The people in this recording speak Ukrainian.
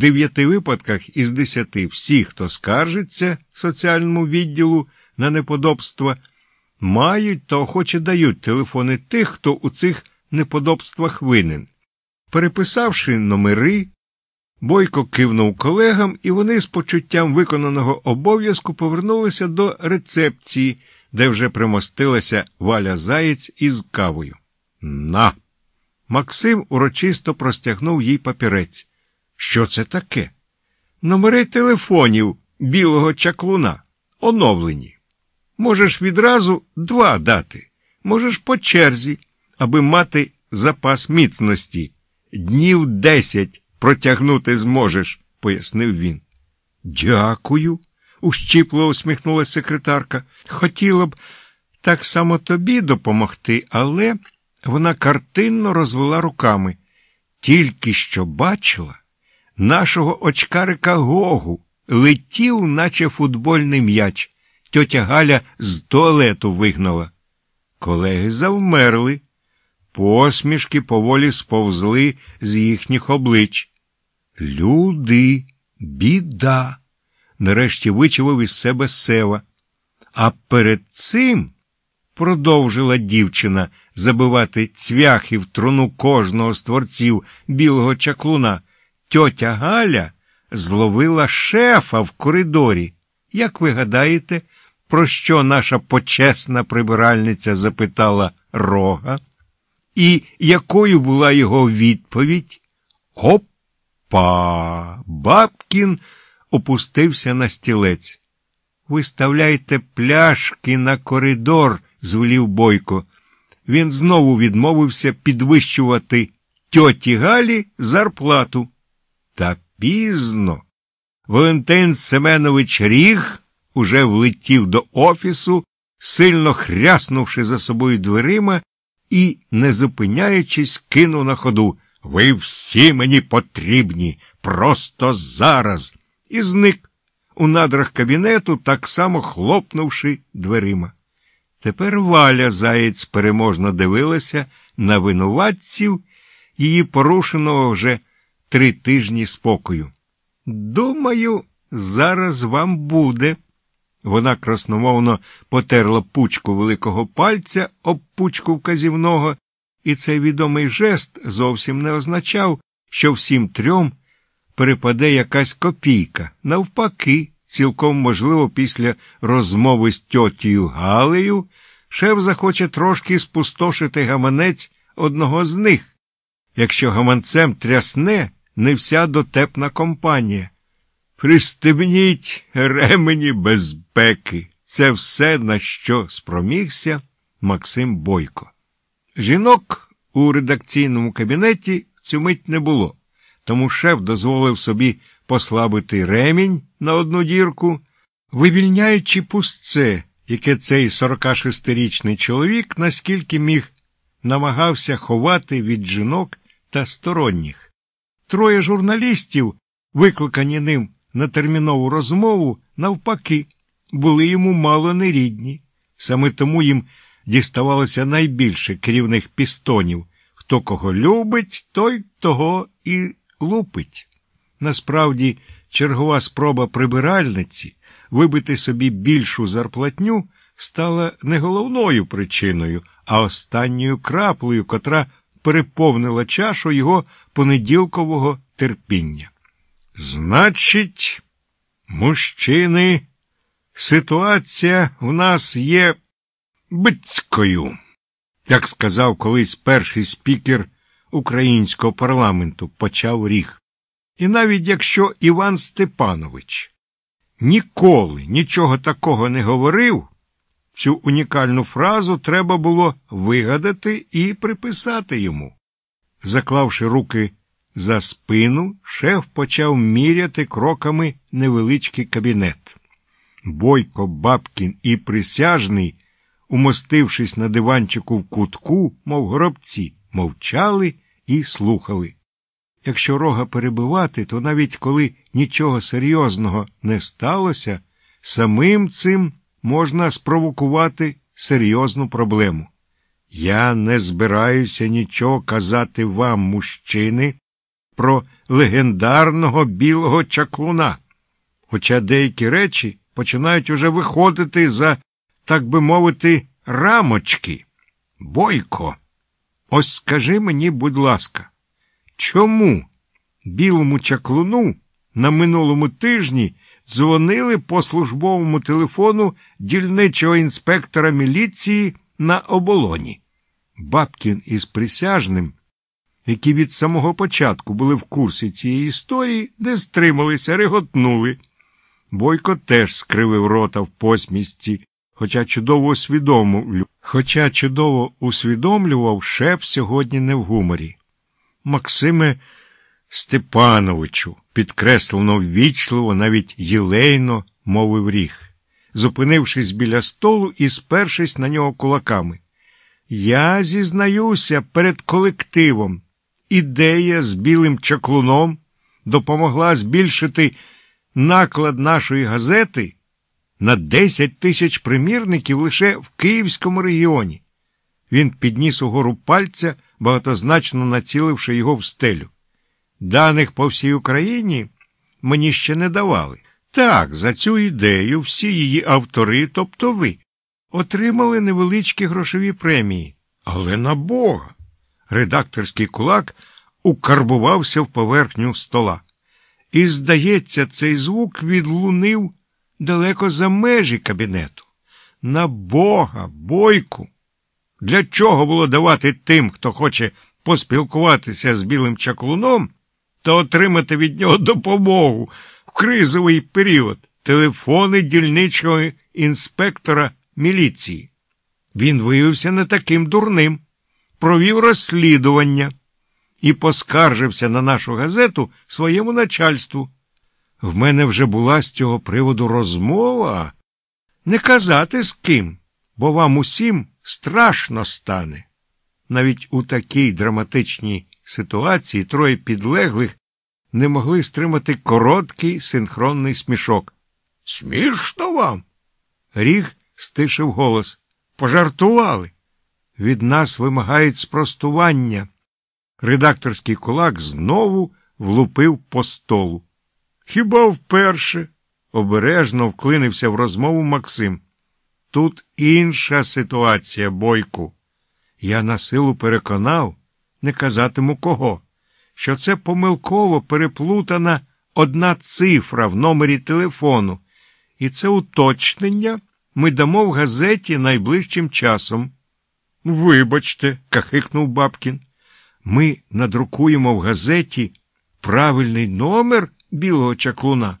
дев'яти випадках із десяти всі, хто скаржиться соціальному відділу на неподобства, мають та охоче дають телефони тих, хто у цих неподобствах винен. Переписавши номери, Бойко кивнув колегам, і вони з почуттям виконаного обов'язку повернулися до рецепції, де вже примостилася Валя Заєць із кавою. На. Максим урочисто простягнув їй папірець. Що це таке? Номери телефонів білого чаклуна. Оновлені. Можеш відразу два дати, можеш по черзі, аби мати запас міцності. Днів десять протягнути зможеш, пояснив він. Дякую, ущіпло усміхнулася секретарка. Хотіла б так само тобі допомогти, але вона картинно розвела руками. Тільки що бачила нашого очкарика Гогу летів, наче футбольний м'яч. Тьотя Галя з туалету вигнала. Колеги завмерли. Посмішки поволі сповзли з їхніх облич. Люди, біда, нарешті вичавив із себе сева. А перед цим, продовжила дівчина забивати цвяхи в труну кожного з творців білого чаклуна, тьотя Галя зловила шефа в коридорі. Як ви гадаєте, про що наша почесна прибиральниця запитала рога? І якою була його відповідь? Опа! Бабкін опустився на стілець. Виставляйте пляшки на коридор, звелів Бойко. Він знову відмовився підвищувати тьоті Галі зарплату. Та пізно. Валентин Семенович Ріг уже влетів до офісу, сильно хряснувши за собою дверима і, не зупиняючись, кинув на ходу Ви всі мені потрібні, просто зараз. І зник у надрах кабінету, так само хлопнувши дверима. Тепер Валя Заєць переможно дивилася на винуватців її порушеного вже три тижні спокою. Думаю, зараз вам буде. Вона красномовно потерла пучку великого пальця об пучку вказівного, і цей відомий жест зовсім не означав, що всім трьом перепаде якась копійка. Навпаки, цілком можливо, після розмови з тьотію Галею шеф захоче трошки спустошити гаманець одного з них, якщо гаманцем трясне не вся дотепна компанія. Пристебніть ремені безпеки. Це все, на що спромігся Максим Бойко. Жінок у редакційному кабінеті цю мить не було, тому шеф дозволив собі послабити ремінь на одну дірку, вивільняючи пустце, яке цей 46-річний чоловік наскільки міг намагався ховати від жінок та сторонніх. Троє журналістів, викликані ним на термінову розмову, навпаки, були йому мало нерідні. Саме тому їм діставалося найбільше керівних пістонів. Хто кого любить, той того і лупить. Насправді, чергова спроба прибиральниці вибити собі більшу зарплатню стала не головною причиною, а останньою краплею, котра переповнила чашу його понеділкового терпіння. Значить, мужчини, ситуація в нас є бицькою, як сказав колись перший спікер українського парламенту, почав ріг. І навіть якщо Іван Степанович ніколи нічого такого не говорив, цю унікальну фразу треба було вигадати і приписати йому. Заклавши руки за спину, шеф почав міряти кроками невеличкий кабінет. Бойко, Бабкін і присяжний, умостившись на диванчику в кутку, мов гробці, мовчали і слухали. Якщо рога перебивати, то навіть коли нічого серйозного не сталося, самим цим можна спровокувати серйозну проблему. Я не збираюся нічого казати вам, мужчини, про легендарного білого чаклуна. Хоча деякі речі починають уже виходити за, так би мовити, рамочки. Бойко, ось скажи мені, будь ласка, чому білому чаклуну на минулому тижні дзвонили по службовому телефону дільничого інспектора міліції на оболоні? Бабкін із присяжним, які від самого початку були в курсі цієї історії, де стрималися, реготнули. Бойко теж скривив рота в посмісті, хоча чудово усвідомлював, хоча чудово усвідомлював, шеф сьогодні не в гуморі. Максиме Степановичу, підкреслено ввічливо, навіть єлейно мовив ріг, зупинившись біля столу і спершись на нього кулаками. Я зізнаюся перед колективом. Ідея з білим чаклуном допомогла збільшити наклад нашої газети на 10 тисяч примірників лише в Київському регіоні. Він підніс угору пальця, багатозначно націливши його в стелю. Даних по всій Україні мені ще не давали. Так, за цю ідею всі її автори, тобто ви, отримали невеличкі грошові премії. Але на Бога. Редакторський кулак укарбувався в поверхню стола. І, здається, цей звук відлунив далеко за межі кабінету. На Бога, бойку. Для чого було давати тим, хто хоче поспілкуватися з білим чаклуном, та отримати від нього допомогу кризовий період телефони дільничого інспектора міліції? Він виявився не таким дурним, провів розслідування і поскаржився на нашу газету своєму начальству. В мене вже була з цього приводу розмова. Не казати з ким, бо вам усім страшно стане. Навіть у такій драматичній ситуації троє підлеглих не могли стримати короткий синхронний смішок. Смішно вам? Ріг стишив голос. Пожартували. Від нас вимагають спростування. Редакторський кулак знову влупив по столу. Хіба вперше? обережно вклинився в розмову Максим. Тут інша ситуація, бойку. Я на силу переконав, не казатиму кого, що це помилково переплутана одна цифра в номері телефону, і це уточнення ми дамо в газеті найближчим часом. Вибачте, кахикнув Бабкін. Ми надрукуємо в газеті правильний номер білого чаклуна.